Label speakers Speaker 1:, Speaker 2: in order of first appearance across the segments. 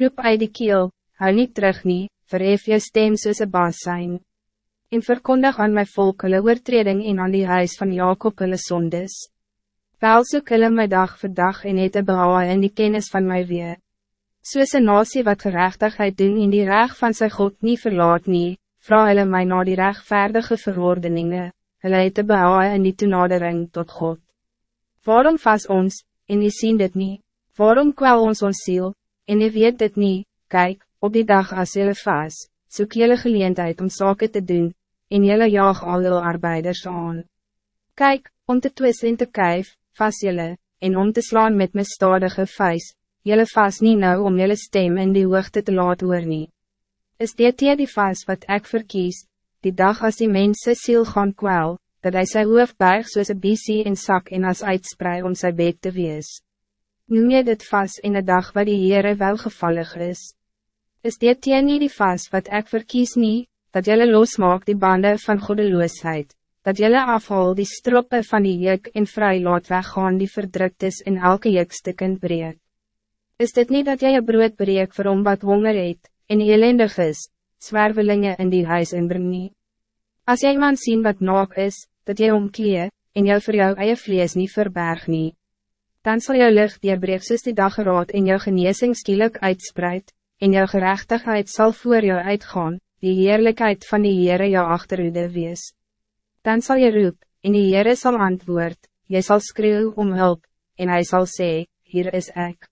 Speaker 1: Roep uit die kiel, hou niet terug nie, verhef jou stem soos een baas zijn. En verkondig aan my volk hulle oortreding en aan die huis van Jacob hulle sondes. Wel soek hulle my dag voor dag en het een behaal in die kennis van my weer. Soos een nasie wat gerechtigheid doen in die reg van sy God niet verlaat nie, vraag hulle my na die rechtvaardige verordeningen, hulle het een behaal in die toenadering tot God. Waarom vas ons, en die sien dit niet? Waarom kwel ons ons ziel, en die weet dit niet? Kijk, op die dag als jullie vas, zoek jullie geleentheid om zaken te doen, en jullie jaag al jullie arbeiders aan. Kijk, om te twisten en te kijf, vas jullie, en om te slaan met mijn stadige vuist, jullie vas niet nou om jullie stem in die hoogte te laten hoor nie. Is dit hier die vas wat ik verkies, die dag als die mensen ziel gaan kwel, dat hij zijn hoofd buig soos een biesie in zak en as uitsprei om zijn bed te wees. Noem je dit vast in de dag waar die Heere welgevallig is? Is dit jy nie die vast wat ik verkies nie, dat jelle losmaak die banden van goddeloosheid, dat jelle afhaal die stroppe van die juk en vry laat weggaan die verdrukt is in elke jukstukken breek? Is dit niet dat jy je brood breek vir hom wat honger het, en elendig is, zwervelingen in die huis inbring nie? As jy man sien wat naak is, dat jy omklee, en jou vir jou eie vlees nie verberg nie, dan zal jou licht dierbreek soos die dageraad en jou geneesing skielik uitspreid, en jou gerechtigheid zal voor jou uitgaan, die heerlijkheid van die Heere jou achterhoede wees. Dan zal je roep, en die Heere zal antwoord, jy zal schreeuwen om hulp, en hij zal zeggen, hier is ik.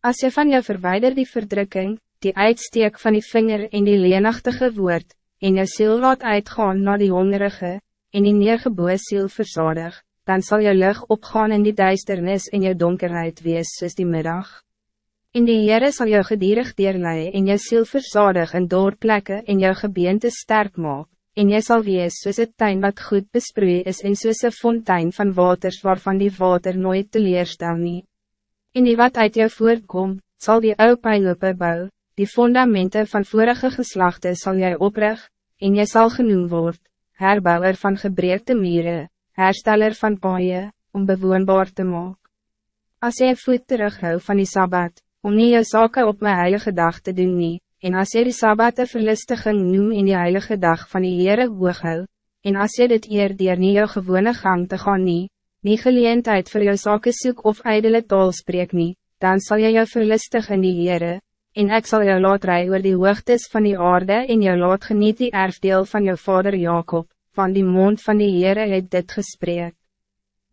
Speaker 1: Als je van jou verwijder die verdrukking, die uitsteek van die vinger en die leenachtige woord, en jou ziel laat uitgaan naar die hongerige, en die neergeboe ziel verzadig, dan zal je lucht opgaan in die duisternis en je donkerheid wees soos die middag. In die Heere sal jou gedierig deerlei en jou siel verzadig in doorplekken en jou gebeente sterk maak, en jy sal wees soos het tuin wat goed besproei is en soos een fontein van waters waarvan die water nooit teleerstel nie. En die wat uit jou voortkom, zal die ou pijlope bou, die fundamenten van vorige geslachten zal jij oprig, en jy zal genoemd word, herbouwer van gebreekte mieren, hersteller van paaien, om bewoonbaar te maken. Als jy voet terughou van die Sabbat, om nie jou sake op my heilige dag te doen nie, en as jy die Sabbate verlustiging noem in die heilige dag van die Heere hooghou, en as jy dit eer dier nie jou gewone gang te gaan nie, nie geleentheid vir jou sake soek of ijdele taal spreek nie, dan zal jy jou verlustig in die Heere, en ik zal jou laat rij oor die hoogtes van die aarde en jou laat geniet die erfdeel van jou vader Jacob, van die mond van die Heere het dit gesprek.